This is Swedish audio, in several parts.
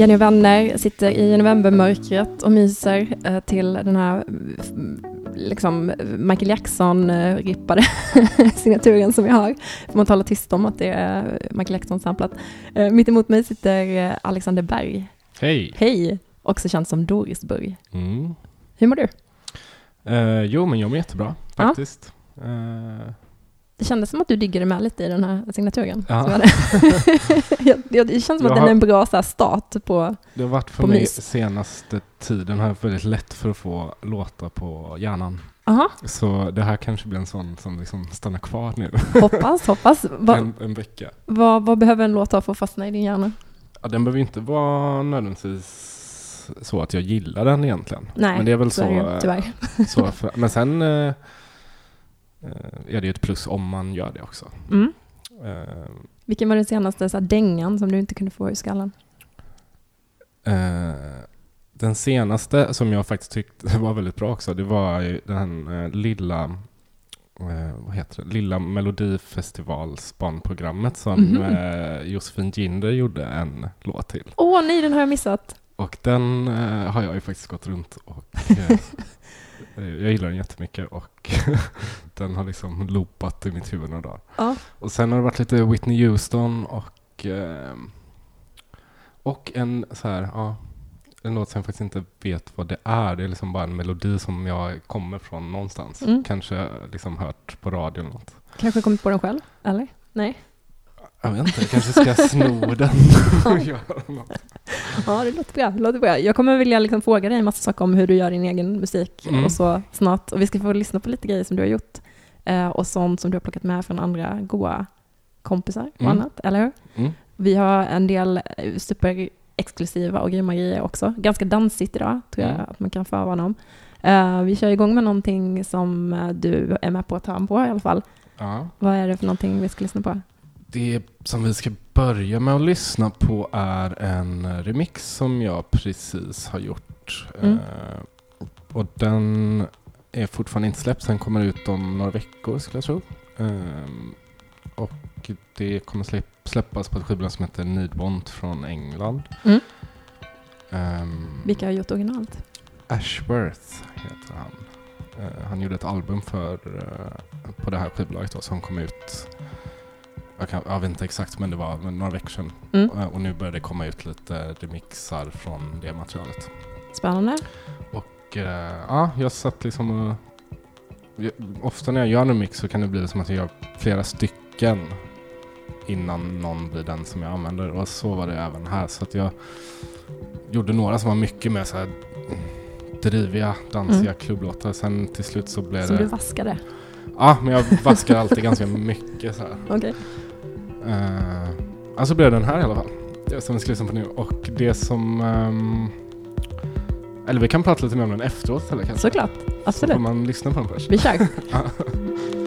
Jenny och vänner sitter i novembermörkret och myser eh, till den här mm, liksom Michael Jackson-rippade signaturen som vi har. Får man tala tyst om att det är Michael Jackson-samplat. Eh, mitt emot mig sitter eh, Alexander Berg. Hej! Hej! Också känd som Dorisburg. Mm. Hur mår du? Eh, jo, men jag mår jättebra faktiskt. Eh, Det kändes som att du diggade med lite i den här signaturen. Ja. jag, det känns som att den är en bra så här, start på... det har varit för mig mys. senaste tiden haft väldigt lätt för att få låtar på hjärnan. Aha, Så det här kanske blir en sån som liksom stannar kvar nu hoppas, hoppas. Va, en, en vecka. vad, vad behöver en låt ha för att fastna i din hjärna? Ja, den behöver inte vara nödvändigtvis så att jag gillar den egentligen. Nej, men det är väl så så. är det så för, men sen eh, är det ju ett plus om man gör det också. Mm. Eh, Vilken var den senaste så här, dängan som du inte kunde få ur skallen? Eh, den senaste som jag faktiskt tyckte var väldigt bra också, det var den eh, lilla, eh, vad heter det, lilla melodifestivalsbarnprogrammet som Mhm. eh, Josefin Ginder gjorde en låt till. Åh nej, den har jag missat. Och den eh, har jag ju faktiskt gått runt och eh, eh, jag gillar den jättemycket och den har liksom loopat i mitt huvud några dagar. Ja. Och sen har det varit lite Whitney Houston och eh, och en så här, ja, en låt som jag faktiskt inte vet vad det är. Det är liksom bara en melodi som jag kommer från någonstans. Mm. Kanske liksom hört på radio eller något. Kanske kommit på den själv? Eller? Nej? Jag vet inte, jag kanske ska sno den och göra något. Ja, det låter bra. Det låter bra. Jag kommer vilja liksom fråga dig en massa saker om hur du gör din egen musik Mm. och så snart. Och vi ska få lyssna på lite grejer som du har gjort. Eh, och sånt som du har plockat med från andra goa kompisar och Mm. annat, eller hur? Mm. Vi har en del eh, superexklusiva och grymma grejer också. Ganska dansigt idag, tror jag Mm. att man kan förvarna om. Eh, vi kör igång med någonting som du är med på att ta på i alla fall. Ja. Vad är det för någonting vi ska lyssna på? Det som vi ska börja med att lyssna på är en remix som jag precis har gjort. Mm. Eh, och den är fortfarande inte släppt. Den kommer ut om några veckor skulle jag tro. Ehm, och det kommer släpp, släppas på ett skivbolag som heter Nidbont från England. Mm. Ehm, Vilka har gjort originalet? Ashworth heter han. Eh, han gjorde ett album för, eh, på det här skivbolaget då, som kom ut, jag, kan, jag vet inte exakt men det var några veckor sedan. Mm. Eh, och nu börjar det komma ut lite remixar från det materialet. Spännande. Och eh, ja, jag satt liksom och... Ofta när jag gör en remix så kan det bli som att jag gör flera stycken innan någon blir den som jag använder. Och så var det även här. Så att jag gjorde några som var mycket mer så här driviga, dansiga klubblåtar. Sen till slut så blev Som det... du vaskade. Ja, men jag vaskar alltid ganska mycket så här. Okej. Uh, alltså blev den här i alla fall. Det som vi ska lyssna på nu. Och det som... ehm, eller vi kan prata lite mer om den efteråt eller kanske. Såklart. Så Absolut. får man lyssna på den först. Vi kör.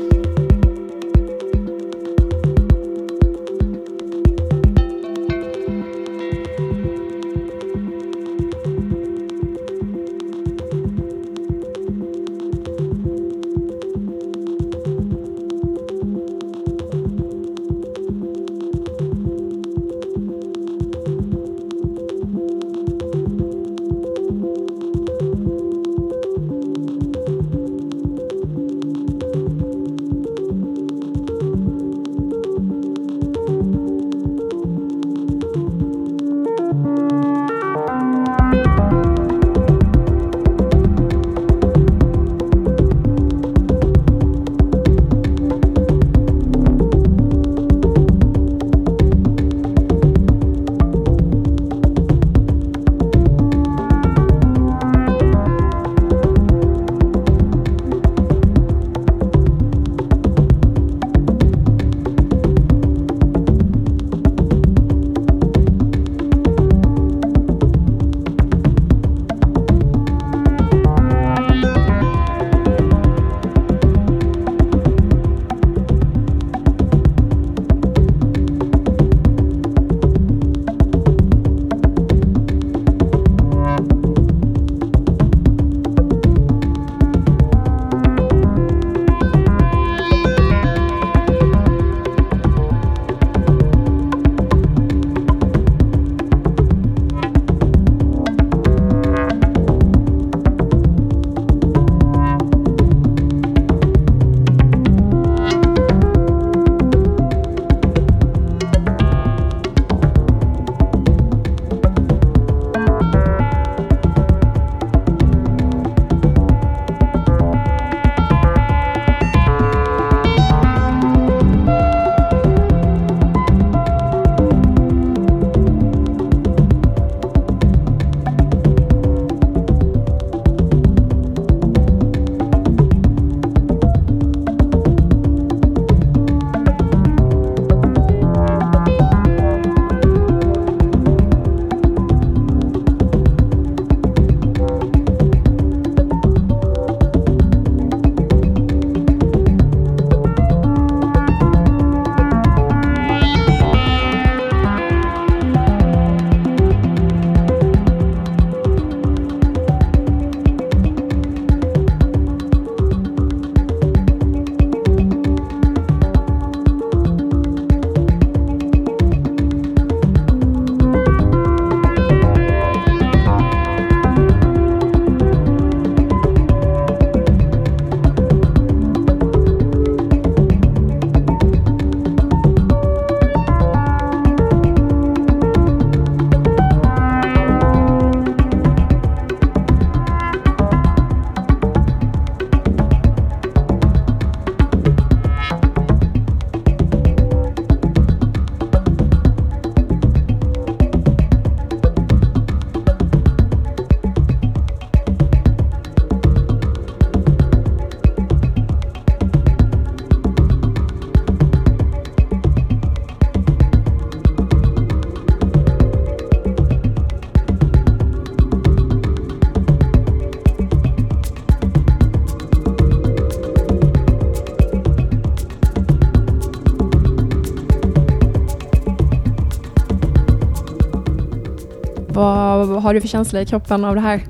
Vad har du för känsla i kroppen av det här?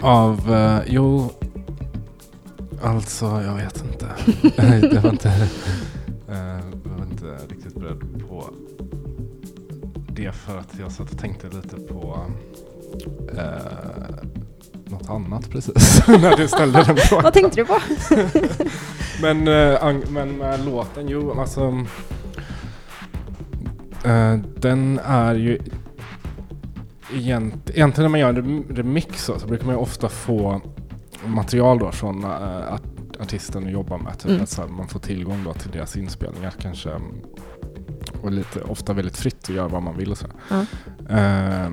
Av, eh, jo, alltså jag vet inte. jag var inte, eh, jag var inte riktigt beredd på det för att jag satt och tänkte lite på eh, något annat precis när du ställde den frågan. Vad tänkte du på? Men, eh, men med låten, jo alltså. eh, den är ju egent, egentligen när man gör en rem- remix så, så brukar man ju ofta få material då från art, artisten att jobba med. Typ Mm. att här, man får tillgång då till deras inspelningar kanske. mm, Och lite, ofta väldigt fritt att göra vad man vill och så. Ja. Eh,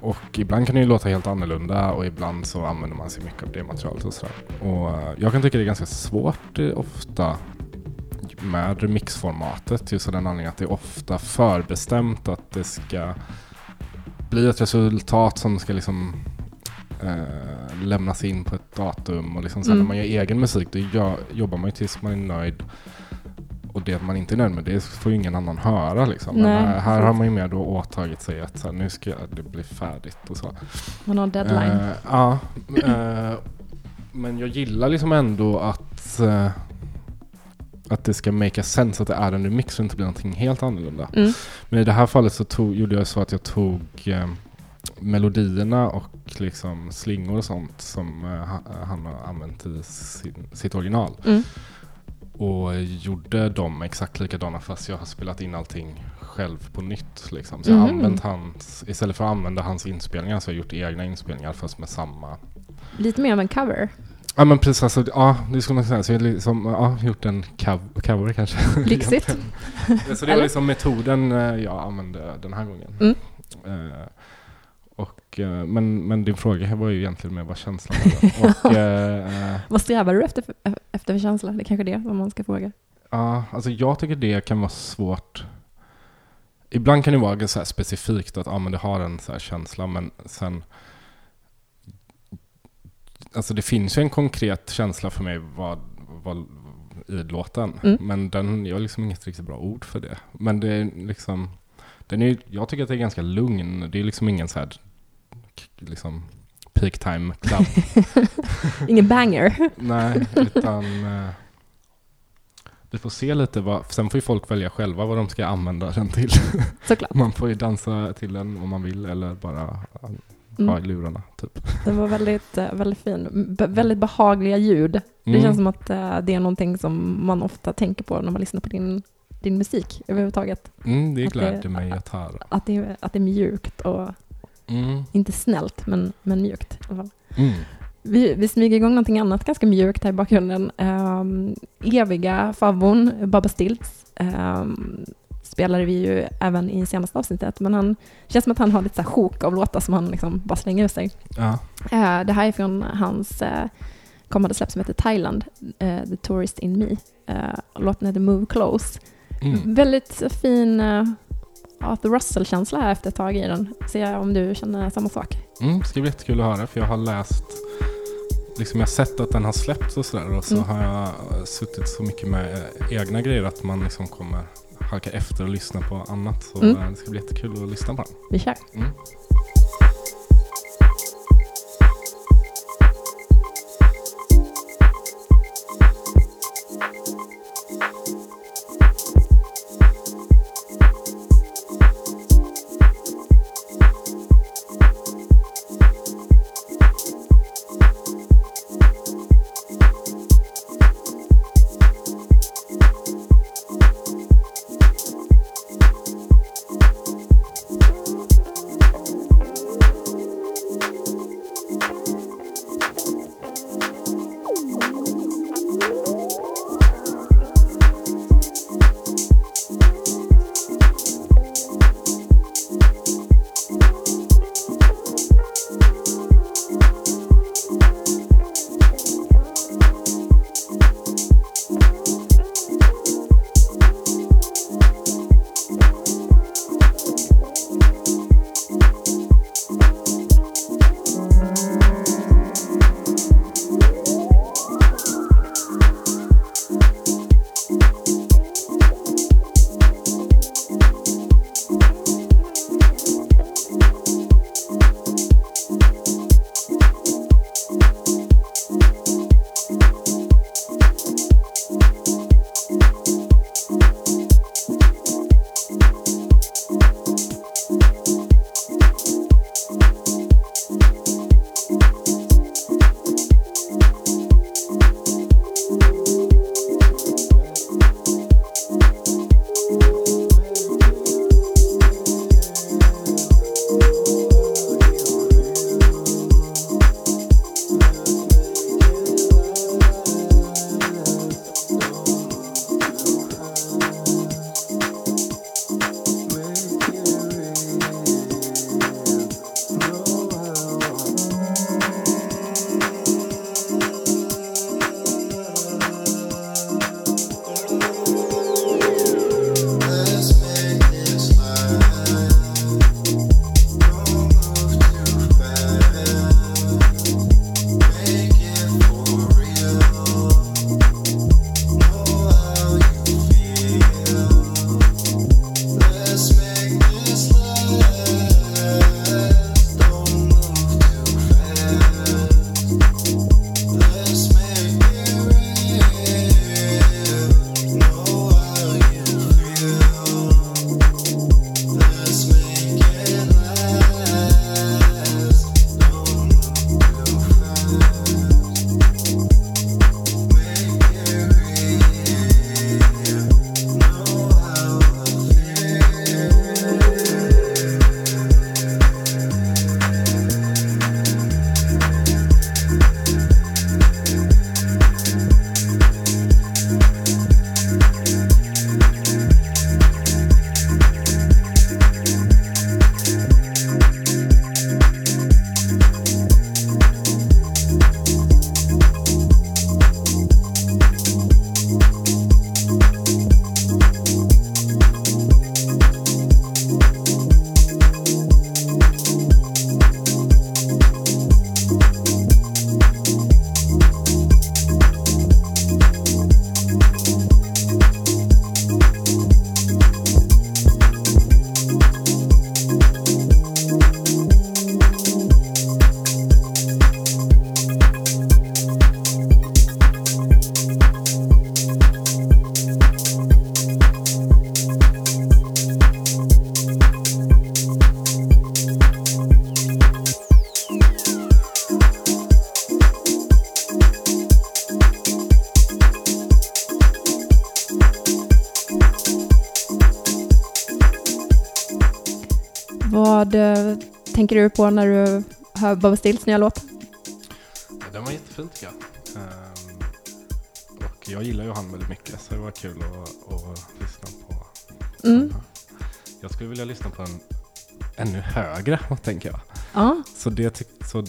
och ibland kan det ju låta helt annorlunda och ibland så använder man sig mycket av det materialet och sådär. Och eh, jag kan tycka det är ganska svårt ofta med remixformatet just av den anledningen att det är ofta förbestämt att det ska bli ett resultat som ska liksom eh, lämnas in på ett datum och liksom sen Mm. när man gör egen musik då gör, jobbar man ju tills man är nöjd och det man inte är nöjd med det får ju ingen annan höra liksom. Men här, här har man ju mer då åtagit sig att så här, nu ska det bli färdigt och så. Man har deadline. Eh, ja, eh, men jag gillar liksom ändå att eh, att det ska make sense att det är en remix och inte blir någonting helt annorlunda. Mm. Men i det här fallet så tog, gjorde jag så att jag tog eh, melodierna och liksom slingor och sånt som eh, ha- han har använt i sin, sitt original Mm. och gjorde dem exakt likadana fast jag har spelat in allting själv på nytt. Liksom. Så jag Mhm. använt hans, istället för att använda hans inspelningar så har jag gjort egna inspelningar fast med samma. Lite mer av en cover. Ja men precis, alltså, ja det skulle man säga. Så jag har liksom, ja, gjort en cover, cover kanske. Lyxigt. så det var liksom metoden eh, jag använde den här gången. Mm. Eh, och, eh, men, men din fråga var ju egentligen med vad känslan var. och, eh, Vad strävar du efter, efter för känsla? Det är kanske det som man ska fråga. Ja, alltså jag tycker det kan vara svårt. Ibland kan det vara så specifikt att ah, men det har en så här känsla, men sen... Alltså det finns ju en konkret känsla för mig vad, vad, i låten, Mm. men den, jag har liksom inget riktigt bra ord för det. Men det är liksom... Den är, jag tycker att det är ganska lugn. Det är liksom ingen så här... Liksom, peak time club Ingen banger. Nej, utan eh, vi får se lite vad, sen får ju folk välja själva vad de ska använda den till. Såklart. Man får ju dansa till den om man vill eller bara ha Mm. i lurarna typ. Den var väldigt, eh, väldigt fin. Be- väldigt behagliga ljud. Det Mm. känns som att eh, det är någonting som man ofta tänker på när man lyssnar på din, din musik överhuvudtaget. Mm, det gläder mig att höra. Att det, att det är mjukt och Mm. inte snällt, men, men mjukt. i alla fall. Mm. Vi, vi smyger igång någonting annat ganska mjukt här i bakgrunden. Um, eviga favvon, Baba Stilts, um, spelade vi ju även i senaste avsnittet, men han känns som att han har lite så här sjok av låtar som han liksom bara slänger ur sig. Ja. Eh, det här är från hans uh, kommande släpp som heter Thailand, eh, The Tourist in Me. Uh, låten heter Move Close. Mm. Väldigt fin uh, Arthur Russell-känsla här efter ett tag i den. Se om du känner samma sak. Mm, det ska bli jättekul att höra för jag har läst Liksom jag har sett att den har släppts och sådär och så Mm. har jag suttit så mycket med egna grejer att man liksom kommer halka efter och lyssna på annat. Så Mm. eh, det ska bli jättekul att lyssna på den. Vi kör. Mm. Tänker du på när du hör Bobby Stills nya låt? Den var jättefin tycker jag. Ehm, och jag gillar ju han väldigt mycket så det var kul att, att lyssna på. Mm. Jag skulle vilja lyssna på en ännu högre, tänker jag. Ja, Så, det så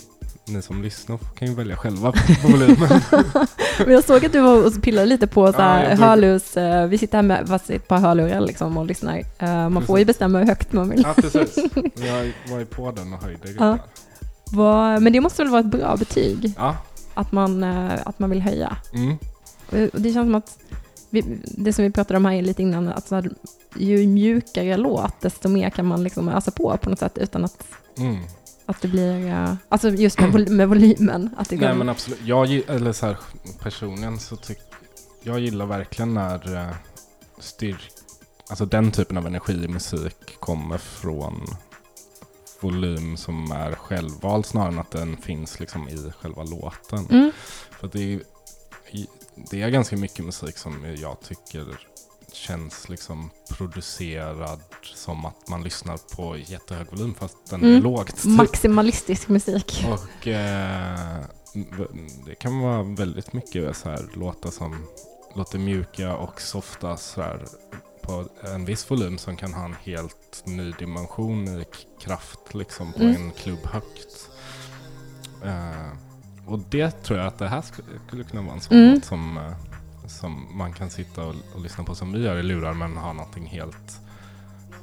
ni som lyssnar kan ju välja själva på volymen. men jag såg att du var och pillade lite på så Ja, här brukar- hörlurs, eh, vi sitter här med varsitt par hörlurar liksom och lyssnar. Eh, man får ju Precis. bestämma hur högt man vill. ja, precis. Jag var ju på den och höjde Ja. ja. Men det måste väl vara ett bra betyg, ja. att man, eh, att man vill höja. Mm. Det känns som att, vi, det som vi pratade om här lite innan, att här, ju mjukare låt, desto mer kan man liksom ösa på på något sätt utan att, Mm. Att det blir, eh, alltså just med, vol- med volymen. Att det Nej men absolut. Jag, eller så här, personligen så tycker jag gillar verkligen när uh, styrk, alltså den typen av energi i musik kommer från volym som är självvald snarare än att den finns liksom i själva låten. mm, För det, är, det är ganska mycket musik som jag tycker känns liksom producerad som att man lyssnar på jättehög volym fast den är Mm. lågt. maximalistisk musik. Och eh, det kan vara väldigt mycket så här låtar som låter mjuka och softa så här på en viss volym som kan ha en helt ny dimension i kraft liksom på Mm. en klubb högt. Eh, och det tror jag att det här sk- skulle kunna vara en sån Mm. låt som, eh, som man kan sitta och, och lyssna på som vi gör i lurar men ha någonting helt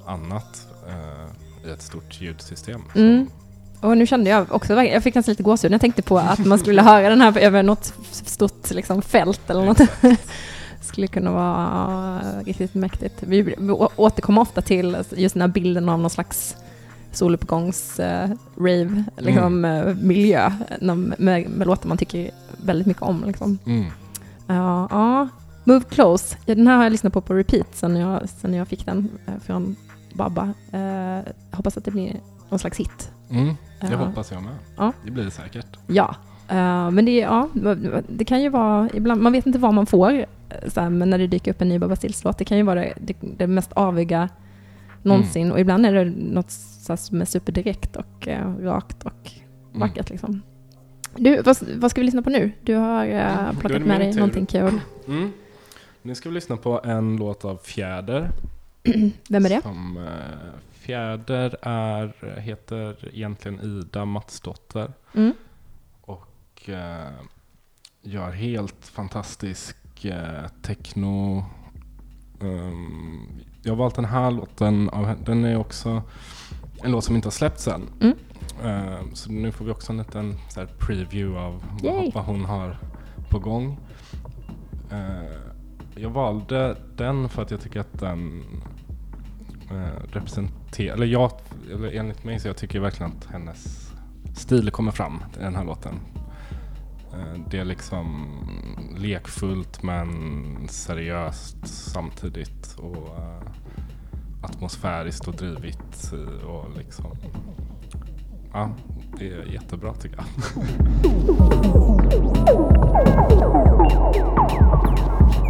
annat eh, i ett stort ljudsystem. Mm. Och nu kände jag också, jag fick nästan lite gåshud när jag tänkte på att man skulle höra den här över något stort liksom, fält eller något. skulle kunna vara riktigt mäktigt. Vi, återkommer ofta till just den här bilden av någon slags soluppgångs eh, liksom, eh, miljö när, med, med låtar man tycker väldigt mycket om. Liksom. Mm. Ja, ja. Move Close, ja, den här har jag lyssnat på på repeat sen jag, sen jag fick den eh, från Babba. Eh, hoppas att det blir någon slags hit. Mm, det Ja. hoppas jag med. Ja. Det blir det säkert. Ja, eh, men det, ja, det kan ju vara, ibland, man vet inte vad man får, här, men när det dyker upp en ny Baba Stills-låt, det kan ju vara det, det, mest aviga någonsin och ibland är det något så här, som är superdirekt och rakt och Mm. vackert liksom. Du, vad, vad ska vi lyssna på nu? Du har är plockat med dig tur. någonting kul. Mm. Nu ska vi lyssna på en låt av Fjäder. Vem är det? Som, eh, Fjäder är, heter egentligen Ida Matsdotter Mm. och eh, gör helt fantastisk eh, techno. Um, jag har valt den här låten, av, den är också en låt som inte har släppts än. Mm. Eh, så nu får vi också en liten så preview av Yay. vad, hon har på gång. Eh, jag valde den för att jag tycker att den eh, representerar, eller jag, eller enligt mig så jag tycker verkligen att hennes stil kommer fram i den här låten. Det är liksom lekfullt men seriöst samtidigt och atmosfäriskt och drivigt och liksom ja, det är jättebra tycker jag.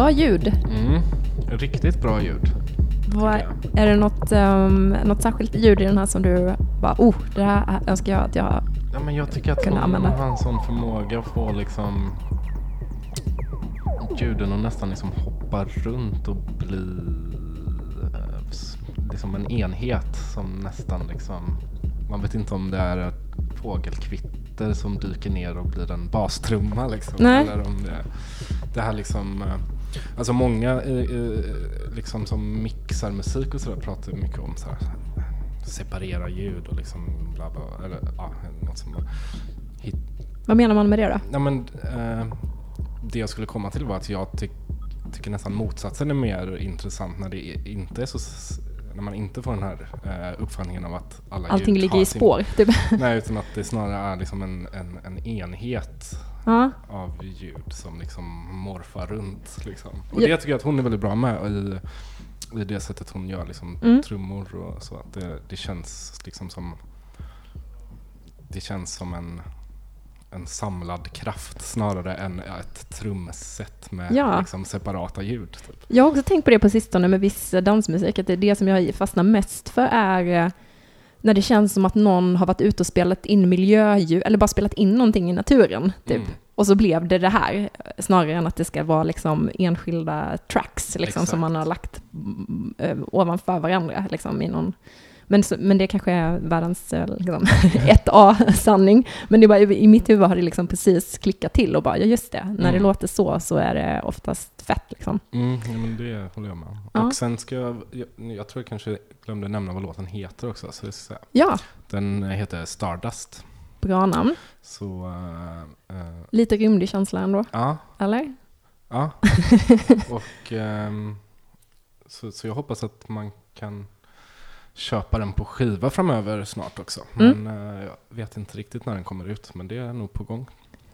Bra ljud. Mm. Riktigt bra ljud. Jag. är det något, um, något särskilt ljud i den här som du bara, oh, det här önskar jag att jag... Ja, men jag tycker att hon använda. har en sån förmåga att få liksom ljuden att nästan liksom hoppa runt och bli eh, liksom en enhet som nästan liksom man vet inte om det är ett fågelkvitter som dyker ner och blir en bastrumma liksom. Nej. Eller om det, det här liksom eh, Alltså många eh, eh, liksom som mixar musik och sådär pratar mycket om så här, separera ljud och liksom bla bla eller ja, något som hit, Vad menar man med det då? Ja, men, eh, det jag skulle komma till var att jag ty tycker nästan motsatsen är mer intressant när det inte är så när man inte får den här eh, uppfattningen av att alla Allting ligger i sin- spår, typ. Nej, utan att det snarare är liksom en, en, en enhet Ja, av ljud som liksom morfar runt. Liksom. Och det tycker jag att hon är väldigt bra med i, i det sättet hon gör liksom, Mm. trummor och så. Att det, det känns liksom som det känns som en, en samlad kraft snarare än ett trumset med Ja. liksom, separata ljud. Typ. Jag har också tänkt på det på sistone med viss dansmusik, att det är det som jag fastnar mest för är eh, när det känns som att någon har varit ute och spelat in miljöljud, eller bara spelat in någonting i naturen, typ. Mm. Och så blev det det här, snarare än att det ska vara liksom enskilda tracks liksom, som man har lagt mm, eh, ovanför varandra. Liksom, i någon, men, så, men det kanske är världens eh, liksom, 1A-sanning. Men det bara, i mitt huvud har det liksom precis klickat till och bara, ja just det, när det Mm. låter så så är det oftast fett. Liksom. Mm, ja, men det håller jag med om. Ja. Och sen ska jag, jag, jag tror jag kanske glömde nämna vad låten heter också. Så det ska. Ja, Den heter Stardust. bra namn. Så eh, eh, Lite rymdig känsla ändå, ja, eller? Ja. och ehm, så, så jag hoppas att man kan köpa den på skiva framöver snart också. Mm. Men eh, jag vet inte riktigt när den kommer ut, men det är nog på gång.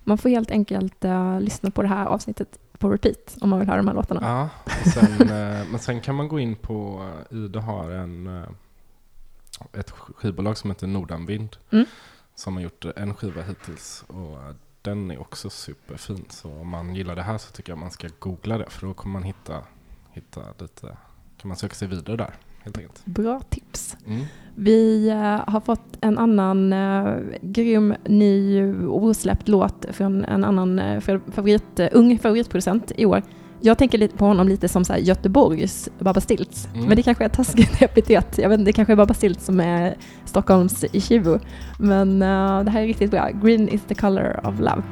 Man får helt enkelt eh, lyssna på det här avsnittet på repeat om man vill höra de här låtarna. Ja, sen, eh, men sen kan man gå in på, Ida har en, ett skivbolag som heter Nordanvind Mm. som har gjort en skiva hittills och den är också superfin. Så om man gillar det här så tycker jag man ska googla det för då kommer man hitta, hitta lite, kan man söka sig vidare där helt enkelt. Bra tips. Mm. Vi eh, har fått en annan uh, grym, ny, osläppt låt från en annan uh, favorit, uh, ung favoritproducent i år. Jag tänker lite på honom lite som så här, Göteborgs Babba Stilts. Mm. Men det kanske är taskigt epitet. Jag vet inte, det kanske är Babba Stilts som är Stockholms Ichivu. Men eh, det här är riktigt bra. Green is the color of love.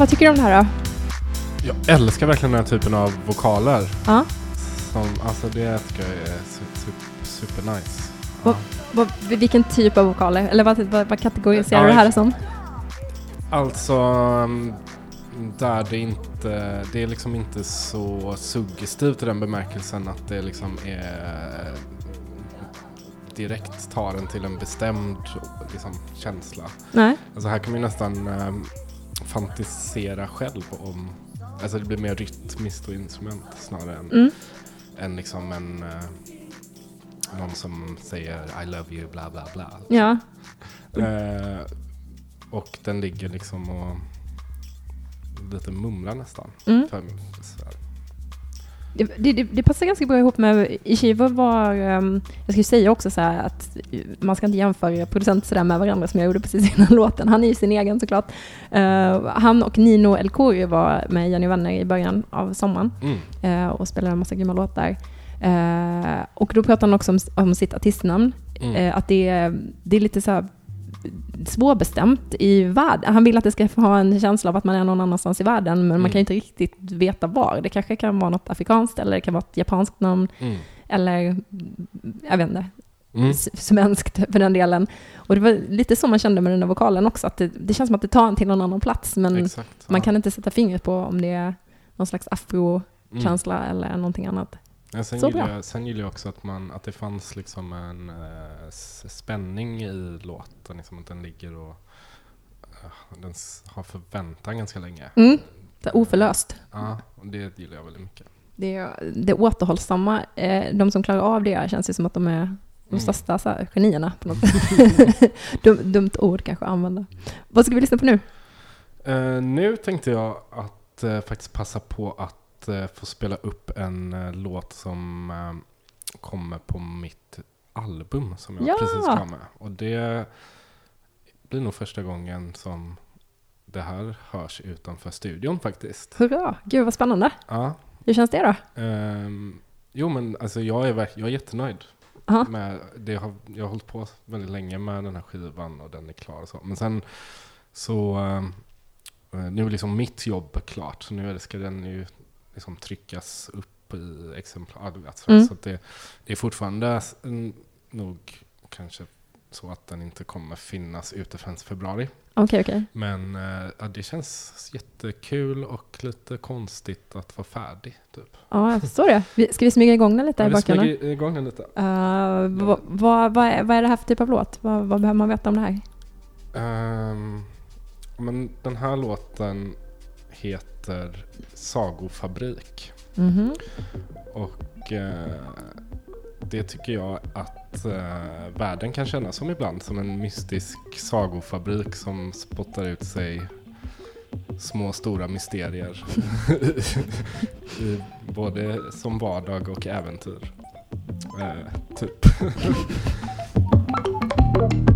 Vad tycker du om det här då? Jag älskar verkligen den här typen av vokaler. Ja. Som, alltså det tycker jag är super, super nice. Vad- Vad, vilken typ av vokaler? Eller vad, vad, vad kategoriserar Ja, du det här som? Alltså, mm, där det inte, det är liksom inte så suggestivt i den bemärkelsen att det liksom är direkt tar en till en bestämd liksom, känsla. Nej? Alltså här kan man ju nästan ehm, fantisera själv om, alltså det blir mer rytmiskt och instrument snarare än, Mm. än liksom en, eh, någon som säger I love you bla bla bla. Ja. Eh, och den ligger liksom och lite mumlar nästan. Mm. För så här. Det, det, det- passar ganska bra ihop med Ishiva var, ehm, jag ska ju säga också så att man ska inte jämföra producenter sådär med varandra som jag gjorde precis innan låten. Han är ju sin egen såklart. Eh, han och Nino El Khoury var med Jenny Vänner i början av sommaren Mm. eh, och spelade en massa grymma låtar. Eh, och då pratade han också om, om sitt artistnamn. Mm. Att det är, det är lite så svårbestämt i världen. Han vill att det ska ha en känsla av att man är någon annanstans i världen, men Mm. man kan inte riktigt veta var. Det kanske kan vara något afrikanskt, eller det kan vara ett japanskt namn, Mm. eller jag vet inte, Mm. svenskt för den delen. Och det var lite så man kände med den där vokalen också, att det, det känns som att det tar en till någon annan plats, men Exakt. man ja. kan inte sätta fingret på om det är någon slags afro-känsla Mm. eller någonting annat. Ja, sen, Så gillar bra. jag, sen gillar jag också att, man, att det fanns liksom en s- spänning i låten. Liksom att den ligger och eh, den har förväntan ganska länge. Mm. Det oförlöst. Ja, och det gillar jag väldigt mycket. Det, det återhållsamma, eh, de som klarar av det känns ju som att de är de Mm. största så här, genierna på något sätt. Dum, dumt ord kanske att använda. Vad ska vi lyssna på nu? Eh, nu tänkte jag att eh, faktiskt passa på att eh, få spela upp en eh, låt som eh, kommer på mitt album som jag Ja! precis klar med. Och det blir nog första gången som det här hörs utanför studion faktiskt. Hurra! Gud vad spännande. Ja. Hur känns det då? ehm, jo men alltså jag är, jag är jättenöjd. Aha. Med, det har, jag har hållit på väldigt länge med den här skivan och den är klar och så. Men sen så, eh, nu är liksom mitt jobb klart. Så nu ska den ju liksom tryckas upp i exemplar. du vet, så Mm. så det, det är fortfarande nog kanske så att den inte kommer finnas ute förrän februari. Okej, okej. Men eh, ja, det känns jättekul och lite konstigt att vara färdig. Typ. Ja, jag förstår det. Ska vi smyga igång den lite Ja, i vi smyger igång den lite. Uh, vad, vad, vad, är, vad är det här för typ av låt? Vad, vad behöver man veta om det här? Ehm, men den här låten heter Sagofabrik. Mhm. Och eh, det tycker jag att eh, världen kan kännas som ibland. Som en mystisk sagofabrik som spottar ut sig små stora mysterier. Både som vardag och äventyr. Eh, typ.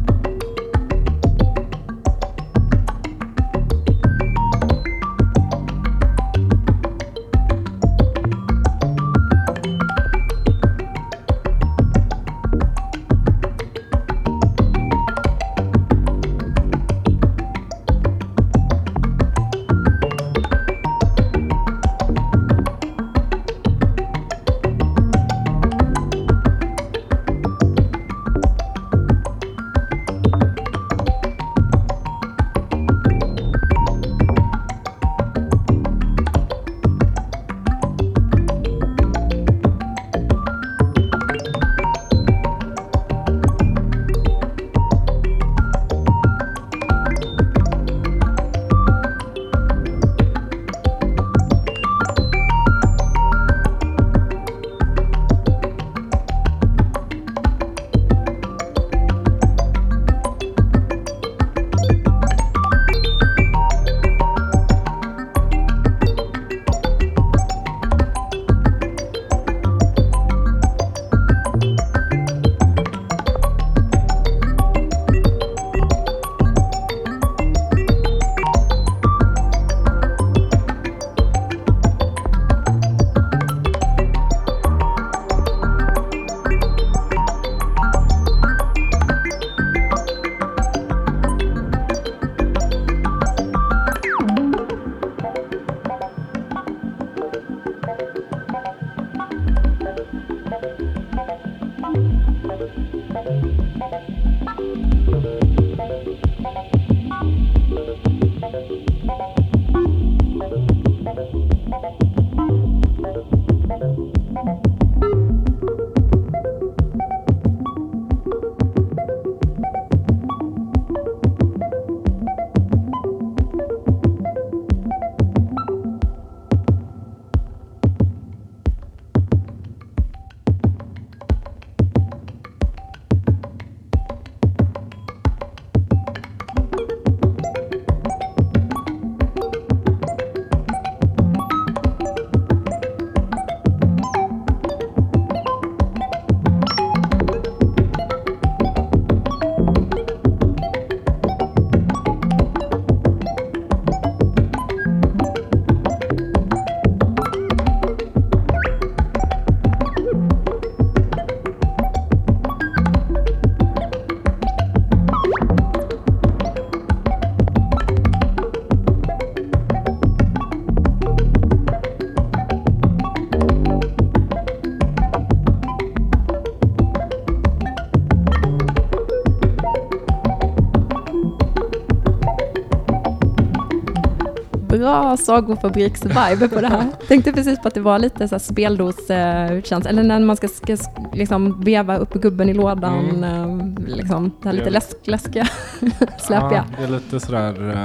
bra sagofabriks-vibe på det här. Tänkte precis på att det var lite så här speldos-känsla, eller när man ska, ska liksom veva upp gubben i lådan, mm. liksom, det här lite läsk, läskiga, släpiga. Ja, det är lite sådär, eh,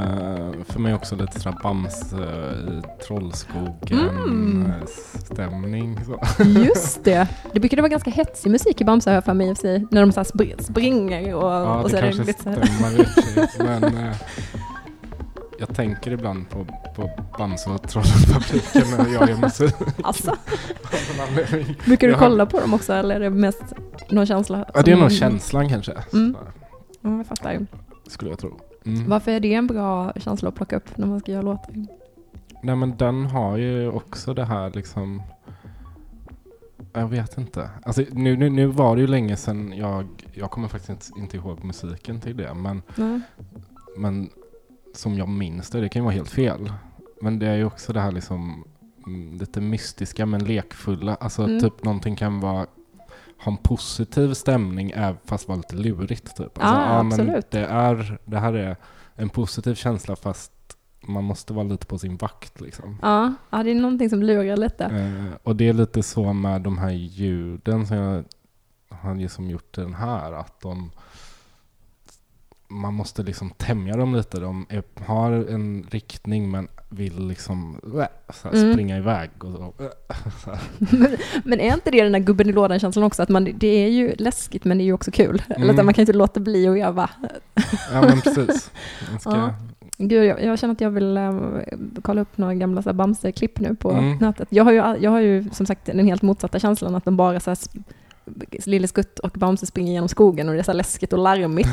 för mig också lite sådär Bams i eh, Trollskogen-stämning. Mm. Just det. Det brukade vara ganska hetsig musik i Bamse, har jag för mig, när de så springer och, ja, och så det är det lite så här. stämmer men jag tänker ibland på, på Bamse och Trollfabriken när jag gör musik. Alltså. Brukar du kolla på dem också eller är det mest någon känsla? Ja, det är nog känslan kanske. Mm. Ja, jag fattar. Skulle jag tro. Mm. Varför är det en bra känsla att plocka upp när man ska göra låtar? Nej men den har ju också det här liksom jag vet inte. Alltså, nu, nu, nu var det ju länge sedan jag, jag kommer faktiskt inte, inte ihåg musiken till det, men, mm. men som jag minns det. Det kan ju vara helt fel. Men det är ju också det här liksom mm, lite mystiska men lekfulla. Alltså mm. typ någonting kan vara ha en positiv stämning fast vara lite lurigt. Typ. Alltså, ah, ja, absolut. det, är, det här är en positiv känsla fast man måste vara lite på sin vakt. Liksom. Ja, ja, det är någonting som lurar lite. Eh, och det är lite så med de här ljuden som jag har liksom gjort den här. Att de man måste liksom tämja dem lite. De är, har en riktning men vill liksom äh, mm. springa iväg. Och så, äh, men, men, är inte det den där gubben i lådan-känslan också? Att man, det är ju läskigt men det är ju också kul. Mm. Eller att man kan inte låta bli att göra. ja men precis. Ska... Ja. Gud, jag, jag, känner att jag vill äh, kolla upp några gamla Bamse-klipp nu på mm. nätet. Jag har, ju, jag har ju som sagt den helt motsatta känslan att de bara så här, Lille Skutt och Bamse springer genom skogen och det är så läskigt och larmigt.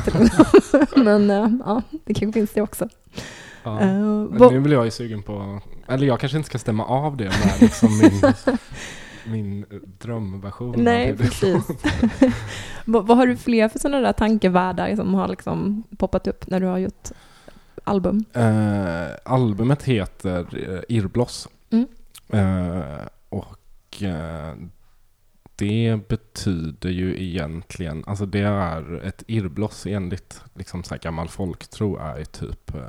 men uh, ja, det kanske finns det också. Ja. Uh, nu blir jag ju sugen på, eller jag kanske inte ska stämma av det med liksom min, min drömversion. Nej, precis. vad, har du fler för sådana där tankevärldar som har liksom poppat upp när du har gjort album? Uh, albumet heter uh, Irrbloss. Mm. och det betyder ju egentligen, alltså det är ett irrbloss enligt liksom så här gammal folktro är typ uh,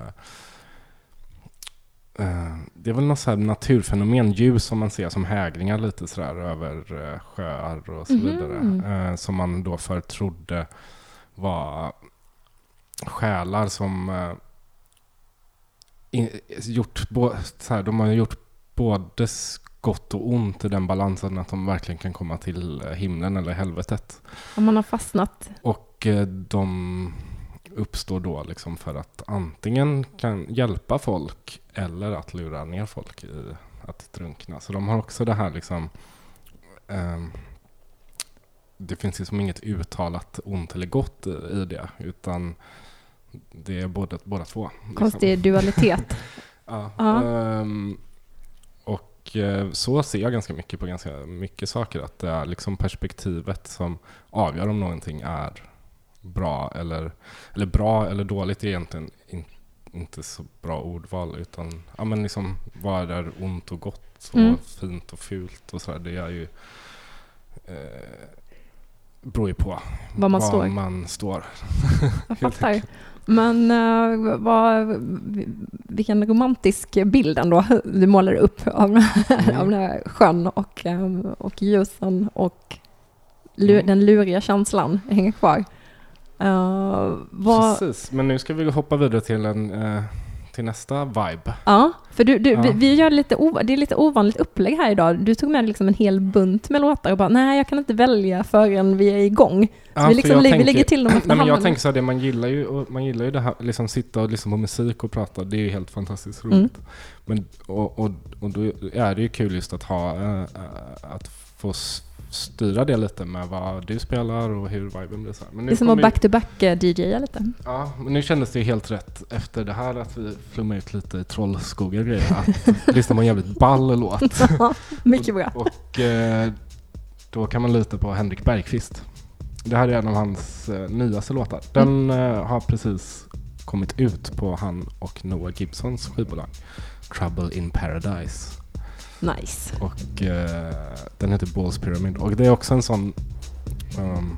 uh, det är väl något så naturfenomen, ljus som man ser som hägringar lite sådär över uh, sjöar och så mm. vidare. som man då förr trodde var själar som gjort, så här, de har gjort både gott och ont i den balansen att de verkligen kan komma till eh, himlen eller helvetet. Om man har fastnat. Och eh, de uppstår då liksom för att antingen kan hjälpa folk eller att lura ner folk i att drunkna. Så de har också det här liksom eh, det finns liksom inget uttalat ont eller gott i, i det, utan det är båda, båda två. Liksom. Konstig dualitet. ja. Um, Eh, så ser jag ganska mycket på ganska mycket saker. Att det är liksom perspektivet som avgör om någonting är bra eller, eller bra eller dåligt är egentligen in, inte så bra ordval. Utan ja, men liksom, vad är ont och gott och mm. fint och fult och sådär. Det är ju eh, beror ju på Var man var står. man står. Jag fattar. Men uh, vad, vilken romantisk bild ändå du målar upp av, Mm. av den här sjön och, um, och ljusen och Mm. den luriga känslan hänger kvar. Uh, vad, Precis, men nu ska vi hoppa vidare till, en, eh, till nästa vibe. ja, för du, du, Ja. Vi, vi gör lite det är lite ovanligt upplägg här idag. Du tog med liksom en hel bunt med låtar och bara nej, jag kan inte välja förrän vi är igång. Så Ja, vi, liksom, vi tänker- lägger till dem efter Nej, men jag tänker så här, det man gillar ju, och man gillar ju det här, liksom sitta och lyssna på musik och prata, det är ju helt fantastiskt roligt. Mm. Men, och, och, och då är det ju kul just att ha, eh, att få styra det lite med vad du spelar och hur viben blir så här. Men Det är som att back-to-back-DJa lite. Ja, men nu kändes det helt rätt efter det här att vi flummade ut lite i trollskogar och grejer. Att lyssna på en jävligt ball låt. Mycket bra. Och eh, då kan man lita på Henrik Bergqvist. Det här är en av hans eh, nyaste låtar. Den eh, har precis kommit ut på han och Noah Gibsons skivbolag. Trouble in Paradise. Nice. Och eh, den heter Balls Pyramid. Och det är också en sån um,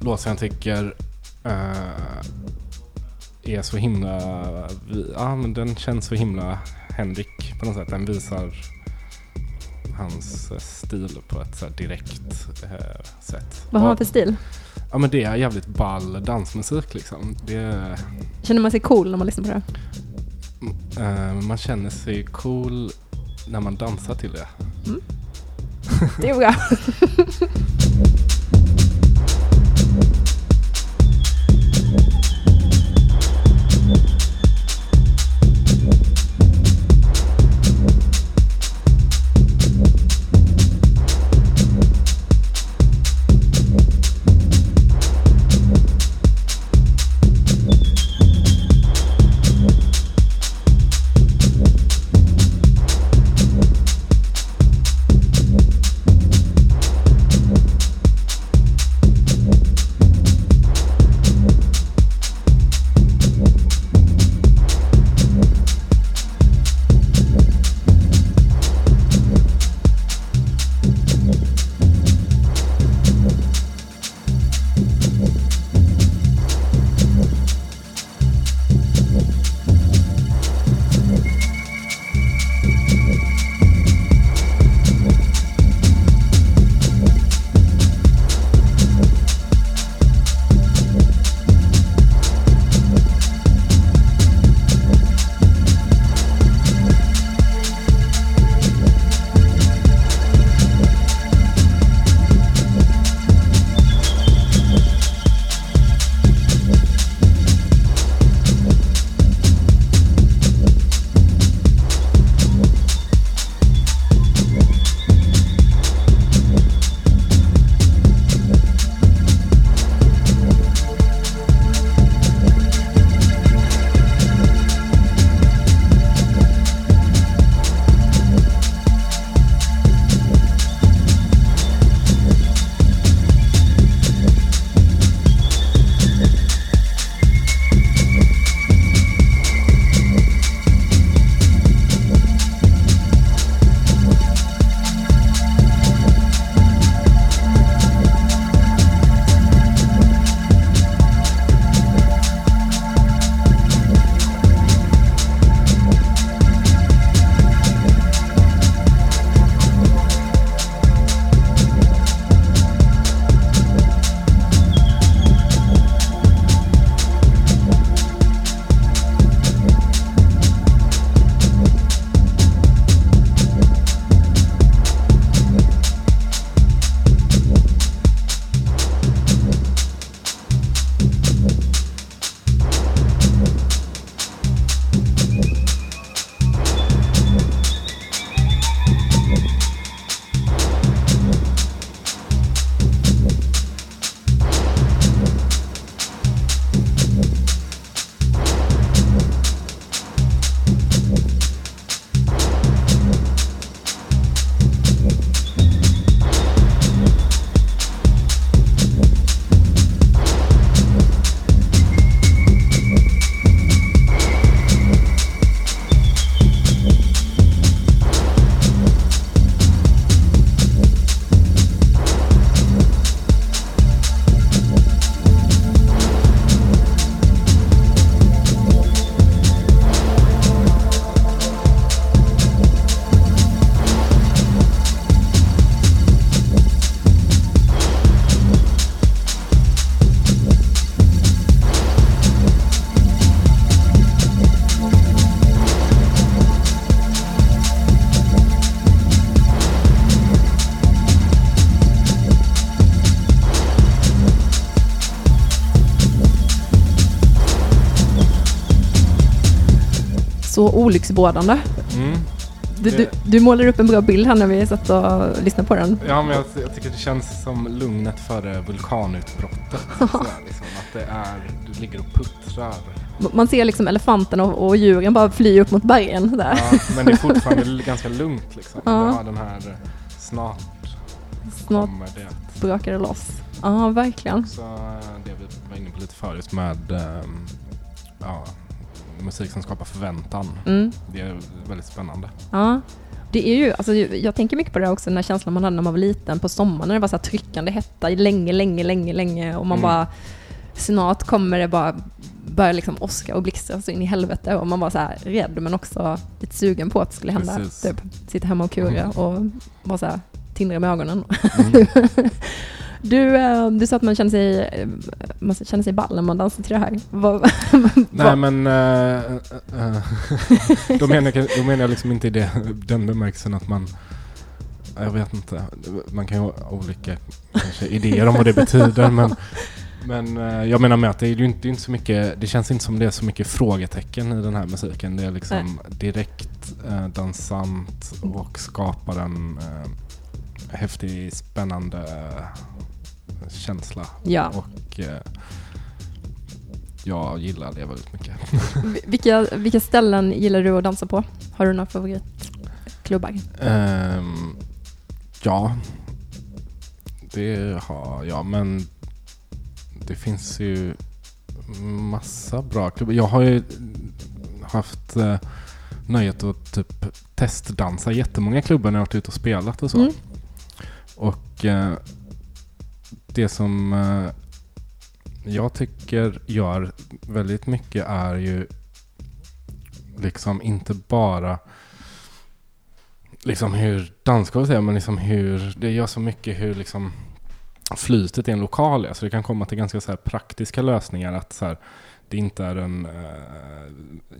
låt som jag tycker eh, är så himla... Ja, men den känns så himla Henrik på något sätt. Den visar hans eh, stil på ett så här direkt eh, sätt. Vad har han för stil? Ja men det är jävligt ball dansmusik liksom. Det, Känner man sig cool när man lyssnar på det? eh, man känner sig cool när man dansar till det. Det är bra. olycksbådande. Mm. Du, du, du målar upp en bra bild här när vi satt och lyssnade på den. Ja, men jag, jag tycker det känns som lugnet före vulkanutbrottet. Sådär, liksom, att det är, du ligger och puttrar. Man ser liksom elefanten och, och djuren bara fly upp mot bergen. Där. Ja, men det är fortfarande ganska lugnt liksom. Ja. Den här, snart Snart kommer det. brakar det loss. Ja, verkligen. Så eh, det vi var inne på lite förut med ehm, ja, musik som skapar förväntan. Mm. Det är väldigt spännande. Ja. Det är ju, alltså, jag tänker mycket på det också, den här känslan man hade när man var liten på sommaren, när det var så tryckande hetta länge, länge, länge, länge och man Mm. bara snart kommer det bara börja liksom åska och blixtra så in i helvete och man var så här rädd men också lite sugen på att det skulle hända. Precis. Typ, sitta hemma och kura och bara så här tindra med ögonen. Mm. Du, eh, du sa att man känner sig, eh, man känner sig ball när man dansar till det här. Vad, Nej men eh, eh, då, menar jag, då menar jag liksom inte i det, den bemärkelsen att man jag vet inte, man kan ju ha olika kanske, idéer om vad det betyder men, men jag menar med att det är ju inte, inte så mycket, det känns inte som det är så mycket frågetecken i den här musiken. Det är liksom direkt eh, dansant och skapar en eh, häftig, spännande känsla. Ja. Och eh, jag gillar det väldigt mycket. vilka, vilka ställen gillar du att dansa på? Har du några favoritklubbar? Ehm, ja, det har jag, men det finns ju massa bra klubbar. Jag har ju haft eh, nöjet att typ testdansa jättemånga klubbar när jag varit ute och spelat och så. Mm. Och eh, det som eh, jag tycker gör väldigt mycket är ju liksom inte bara liksom hur dansgolvet är, men liksom hur det gör så mycket hur liksom flytet i en lokal är. Så det kan komma till ganska så praktiska lösningar. Att så här, det inte är en eh,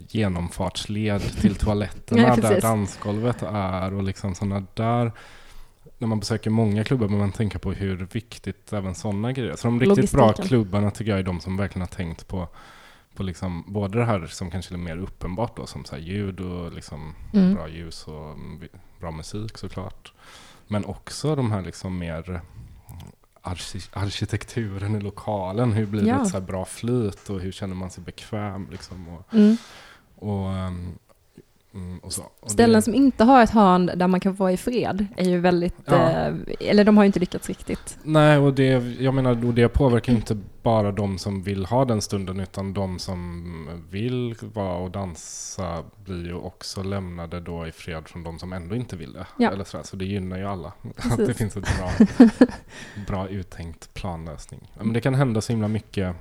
genomfartsled till Nej, toaletterna där precis. dansgolvet är och liksom sådana där när man besöker många klubbar behöver man tänka på hur viktigt även sådana grejer är. Så de riktigt bra klubbarna tycker jag är de som verkligen har tänkt på, på liksom, både det här som kanske är mer uppenbart då, som så ljud och liksom Mm. bra ljus och mm, bra musik såklart. Men också de här liksom mer arki- arkitekturen i lokalen. Hur blir det Ja. ett så här bra flyt och hur känner man sig bekväm liksom. Och, Mm. och, ehm, mm, och så. Och Ställen det- som inte har ett hörn där man kan vara i fred är ju väldigt, Ja. eh, eller de har ju inte lyckats riktigt. Nej, och det, jag menar, och det påverkar ju inte bara de som vill ha den stunden utan de som vill vara och dansa blir ju också lämnade då i fred från de som ändå inte vill det. Ja. Eller sådär, så det gynnar ju alla. Att det finns ett bra, bra uttänkt planlösning. Men det kan hända så himla mycket.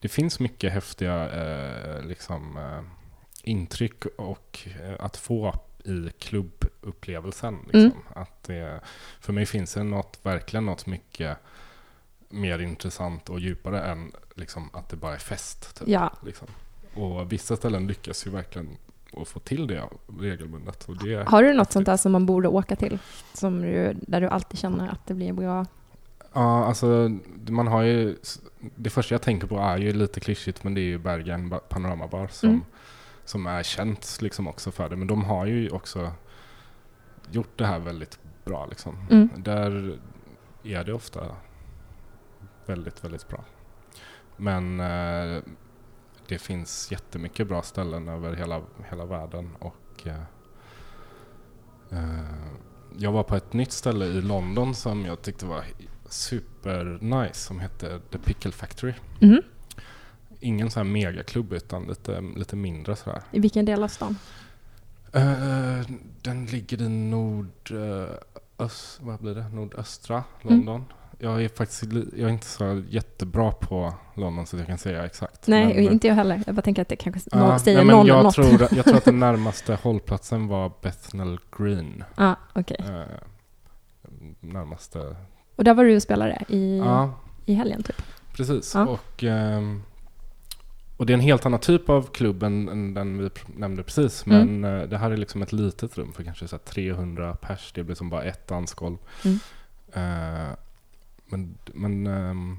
Det finns mycket häftiga eh, liksom, eh, intryck och eh, att få i klubbupplevelsen. Liksom. Mm. Att det, för mig finns det något, verkligen något mycket mer intressant och djupare än liksom, att det bara är fest. Typ, Ja. liksom. Och vissa ställen lyckas ju verkligen att få till det regelbundet. Det, Har du något sånt där som man borde åka till? Som du, där du alltid känner att det blir bra? Ja, alltså man har ju... Det första jag tänker på är ju lite klyschigt men det är ju Bergen Ba- Panoramabar som, Mm. Som är känt liksom också för det. Men de har ju också gjort det här väldigt bra liksom. Mm. Där är det ofta väldigt, väldigt bra. Men eh, det finns jättemycket bra ställen över hela, hela världen och eh, eh, jag var på ett nytt ställe i London som jag tyckte var super nice som hette The Pickle Factory. Mhm. Ingen sån här megaklubb utan lite, lite mindre sådär. I vilken del av stan? Eh, den ligger i nord... Uh, öst, vad blir det? nordöstra Mm. London. Jag är faktiskt jag är inte så jättebra på London så jag kan säga exakt. Nej, Men, eh, inte jag heller. Jag bara tänker att det kanske nå- säger nej, någon jag något. tror, jag tror att den närmaste hållplatsen var Bethnal Green. ah, okej. Eh, närmaste... Och där var du och spelade i, Ja, i helgen typ? precis. Och, ehm, och det är en helt annan typ av klubb än, än den vi nämnde precis. Mm. Men eh, det här är liksom ett litet rum för kanske så här 300 pers. Det blir som bara ett dansgolv. Mm. Eh, men men ehm,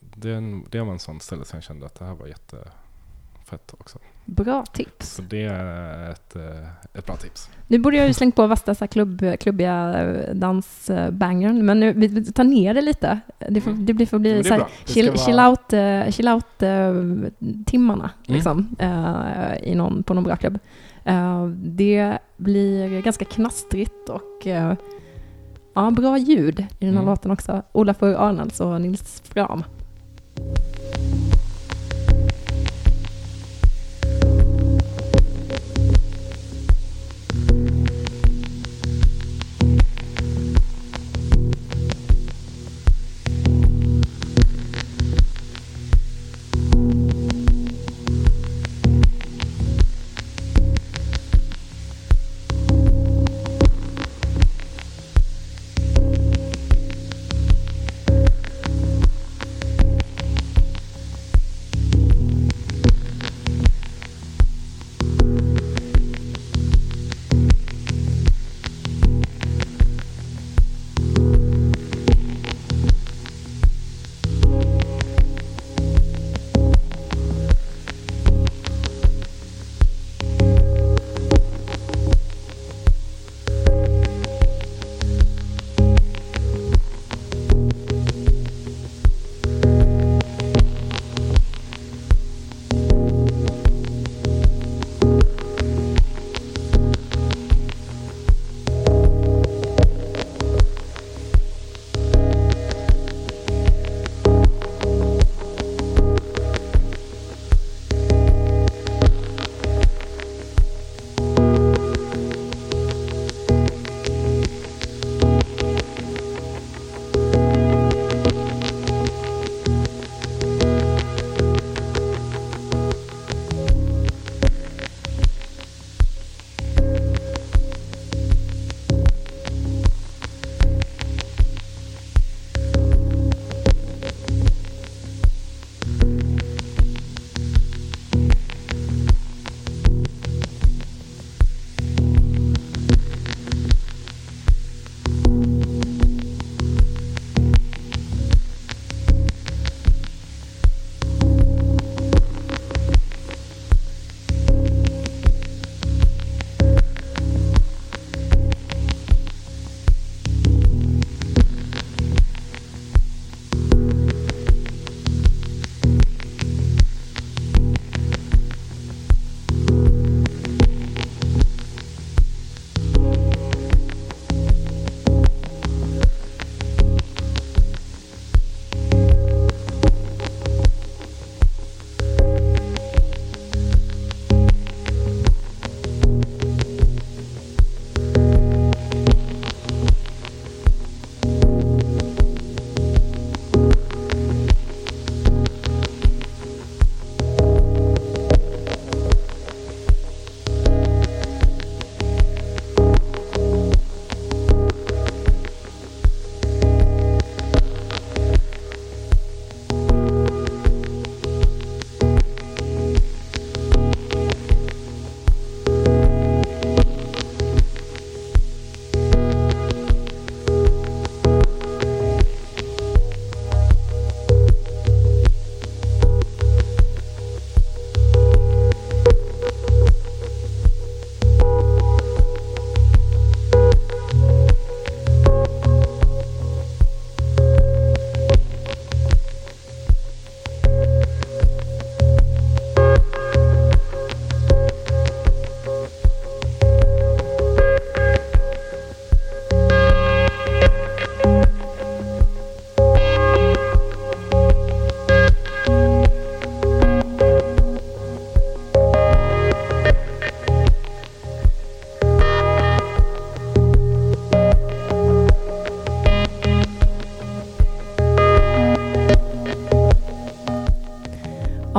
det, är en- det var en sån ställe som jag kände att det här var jättefett också. Bra tips. Så det är ett, eh, ett bra tips. Nu borde jag ju slängt på värsta så klubb, klubbiga eh, dansbangern, men nu, vi vi tar ner det lite. Det får, det blir, får Mm. Bli så är här, chill, chill out, eh, chill out eh, timmarna Mm. liksom, eh, i någon, på någon bra klubb. Det blir ganska knastrigt och ja, bra ljud i den här Mm. låten också. Olafur Arnalds och Nils Fram.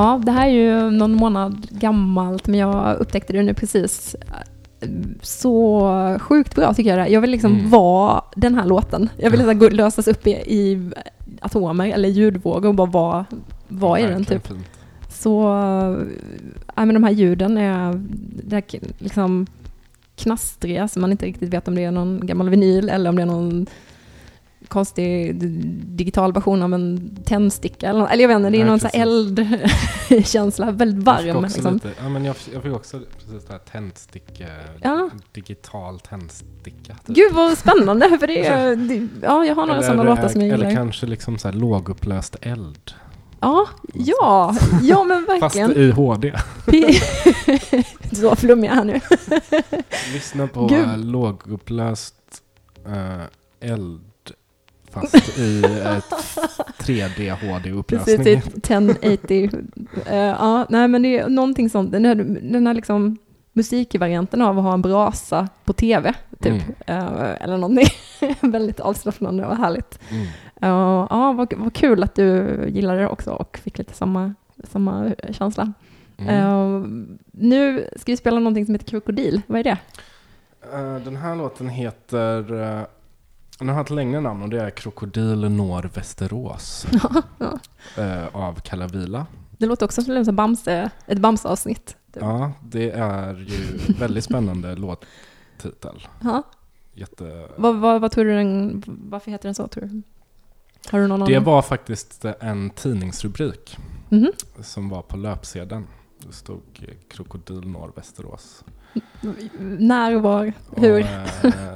Ja, det här är ju någon månad gammalt, men jag upptäckte det nu precis. Så sjukt bra tycker jag det. Jag vill liksom Mm. vara den här låten. Jag vill liksom lösas upp i, i atomer eller ljudvågor och bara vara, vara i den typ. fint. Så, ja men de här ljuden är det här, liksom knastriga, så man inte riktigt vet om det är någon gammal vinyl eller om det är någon konstig digital version av en tändsticka. Eller, eller jag vet inte, det är Nej, någon sån här eldkänsla, väldigt varm. Liksom. lite, ja, men jag, jag fick också precis det här tändsticka, Ja. digital tändsticka. typ. Gud vad spännande, för det är, det, ja jag har några sådana låtar som jag eller gillar. kanske liksom så här lågupplöst eld. Ja, ja, ja men Fast verkligen. i HD. Så flummig jag här nu. Lyssna på Gud. lågupplöst uh, eld fast i ett 3D HD-upplösning. Precis, typ 1080. Eh, ja, nej men det är någonting sånt. Den här, den här liksom musikvarianten av att ha en brasa på tv, typ. Mm. Eh, eller någonting. Väldigt avslappnande och härligt. Mm. Ja, ja vad, vad kul att du gillade det också och fick lite samma, samma känsla. Mm. Eh, nu ska vi spela någonting som heter Krokodil. Vad är det? Den här låten heter... Den har ett längre namn och det är Krokodil når Västerås. Eh, av Kalavila. Det låter också som en Bamse, ett Bamse-avsnitt. typ. Ja, det är ju väldigt spännande låttitel. Ja. Jätte... Vad, vad, vad tror du den, varför heter den så tror du? Har du någon Det aning? var faktiskt en tidningsrubrik Mhm. som var på löpsedeln. Det stod eh, Krokodil når Västerås. När, var, hur? Och, eh,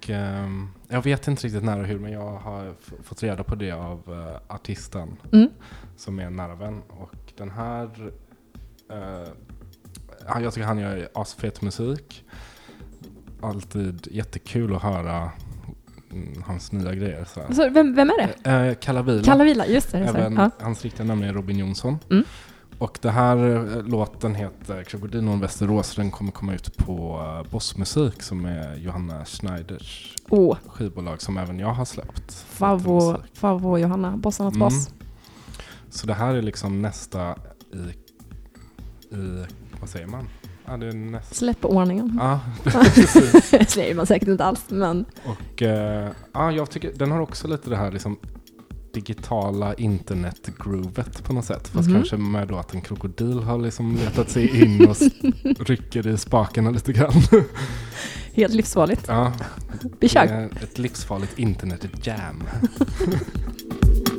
och ehm, jag vet inte riktigt när och hur, men jag har fått reda på det av eh, artisten Mm. som är en nära vän. Och den här, eh, jag tycker han gör asfet musik. Alltid jättekul att höra mm, hans nya grejer. Så vem, vem är det? Eh, Kalavila. Kalla Vila, just det. Just det. Även Ja. hans riktiga namn är Robin Jonsson. Mm. Och det här eh, låten heter Krokodilen Västerås. Den kommer komma ut på uh, Bossmusik som är Johanna Schneiders Oh, skivbolag som även jag har släppt. favvo, favvo Johanna, bossarnas Mm. boss. Så det här är liksom nästa i, i vad säger man? Ja, det är nästa. Släppordningen. Ja, precis. det säger man säkert inte alls, men Och eh, ja, jag tycker den har också lite det här liksom digitala internet-groovet på något sätt. Fast Mhm. kanske med då att en krokodil har liksom letat sig in och rycker i spakarna lite grann. helt livsfarligt. ja, Vi kör. ett livsfarligt internet-jam.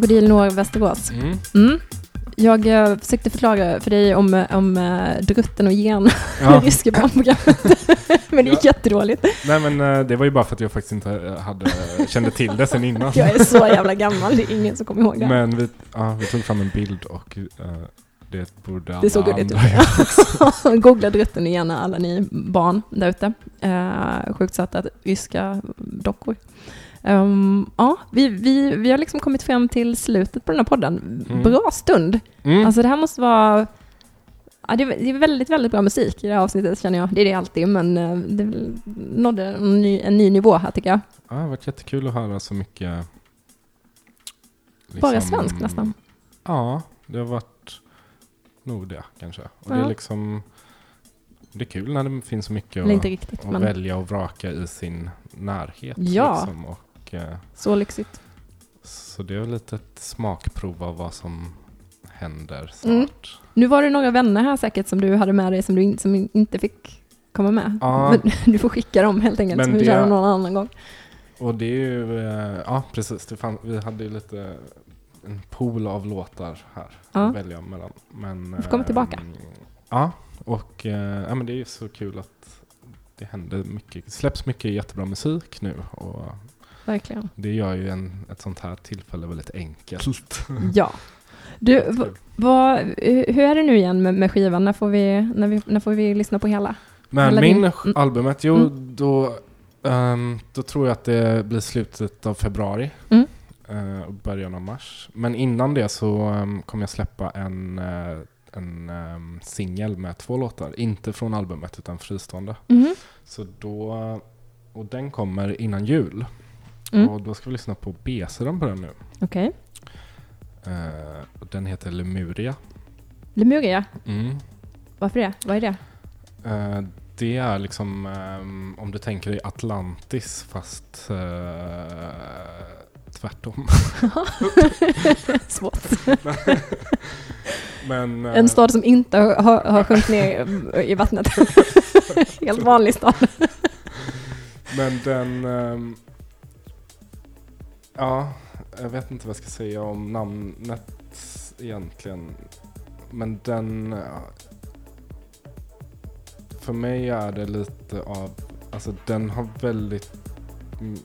Krokodil når Västerås. Mm. Mm. Jag eh, försökte förklara för dig om, om uh, drutten och gen i Ja. ryska barnprogrammet. men det gick jättedåligt. Nej men eh, det var ju bara för att jag faktiskt inte eh, hade, kände till det sen innan. Jag är så jävla gammal, det är ingen som kommer ihåg det. Men vi, ja, vi tog fram en bild och eh, det borde alla Det såg gulligt ut. Googla drutten igen alla ni barn där ute. Uh, sjukt söta ryska dockor. Ehm, ja, vi, vi, vi har liksom kommit fram till slutet på den här podden. Mm. Bra stund. Mm. Alltså det här måste vara... Ja, det, är, det väldigt, väldigt bra musik i det här avsnittet känner jag. Det är det alltid, men eh, det nådde en ny, en ny nivå här tycker jag. Ja, det har varit jättekul att höra så mycket. Bara liksom- svensk nästan. Ja, det har varit nog det kanske. Och det Ja. är liksom det är kul när det finns så mycket att, riktigt, att men välja och vraka i sin närhet. Ja. Liksom. Och, eh, så lyxigt. så det är väl lite ett smakprov av vad som händer Mm. snart. Nu var det några vänner här säkert som du hade med dig som du in, som inte fick komma med. Ja. Men du får skicka dem helt enkelt, Men så vi kör dem någon annan gång. Och det är ju, eh, ja precis, fann, vi hade ju lite en pool av låtar här Ja. att välja mellan. Men, Vi får komma tillbaka. Ja, och eh, ja, men det är ju så kul att det händer mycket, det släpps mycket jättebra musik nu och Verkligen. det gör ju en, ett sånt här tillfälle väldigt enkelt. Ja. Du, vad, hur är det nu igen med, med skivan? När får, vi, när, vi, när får vi lyssna på hela? Men min mm. albumet, jo Mm. då, ehm, då tror jag att det blir slutet av februari. Mm. och början av mars. Men innan det så um, kommer jag släppa en, eh, en um, singel med två låtar. Inte från albumet utan fristående. Mhm. Så då, och den kommer innan jul. Mm. Och då ska vi lyssna på B-sidan på den nu. Okej. Eh, och den heter Lemuria. Lemuria, Mm. varför det? Vad är det? Eh, det är liksom, ehm, om du tänker dig Atlantis fast eh, tvärtom. Svårt. Men, eh, En stad som inte har, har, har sjunkit ner i vattnet. Helt vanlig stad. Men den... ja, jag vet inte vad jag ska säga om namnet egentligen. Men den... för mig är det lite av... Alltså den har väldigt... mm,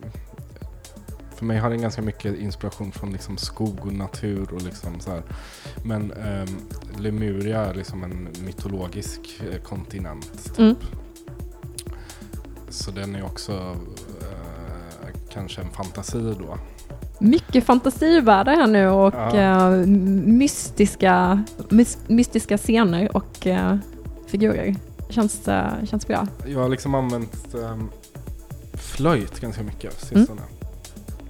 För mig har den ganska mycket inspiration från liksom skog och natur och liksom så här. Men ehm, Lemuria är liksom en mytologisk eh, kontinent. Typ. Mm. Så den är också eh, kanske en fantasi då. Mycket fantasivärldar här nu och Ja. eh, mystiska, mys, mystiska scener och eh, figurer. Känns, eh, känns bra. Jag har liksom använt ehm, flöjt ganska mycket sistone.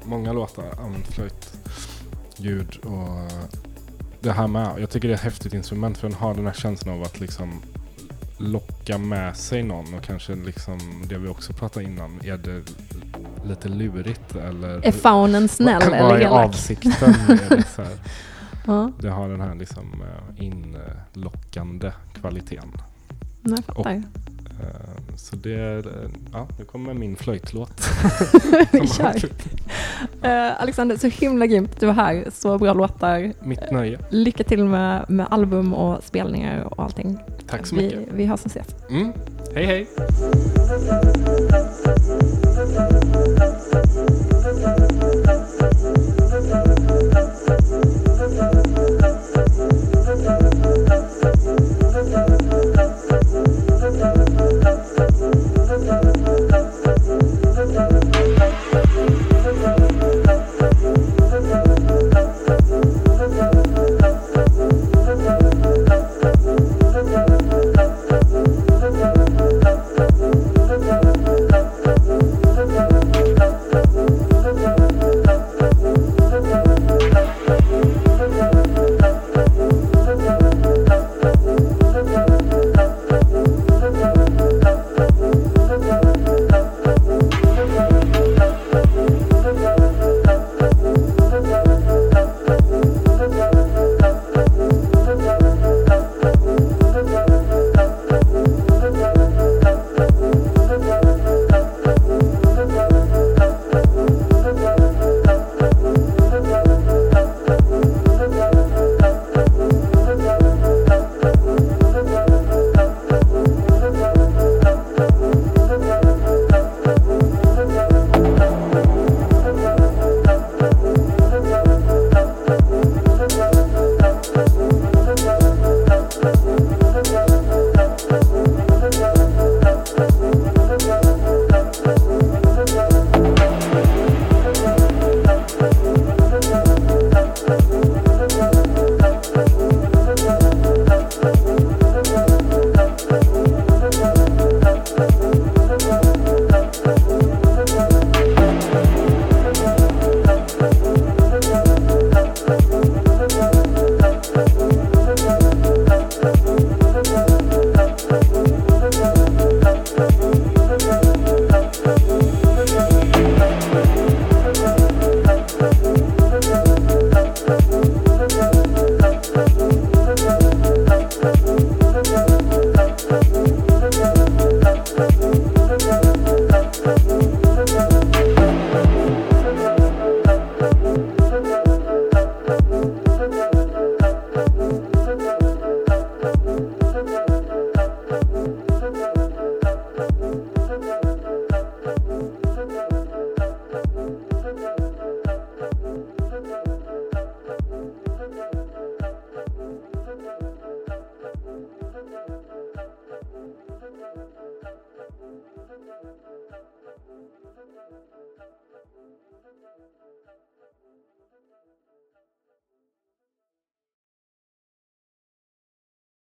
Många låtar har använt flöjt, ljud och det här med. Jag tycker det är ett häftigt instrument för den har den här känslan av att liksom locka med sig någon och kanske liksom det vi också pratade innan, är det lite lurigt eller Är faunen snäll eller vad är elak? avsikten med det? Så här. Ja, Det har den här liksom eh, inlockande kvaliteten. jag fattar. Eh, Så det, eh, ja, nu kommer min flöjtlåt. Vi kör. Alexander, så himla grymt att du var här. Så bra låtar. Mitt nöje. Lycka till med, med album och spelningar och allting. Tack så vi, mycket. vi hörs och ses. Mm. Hej hej!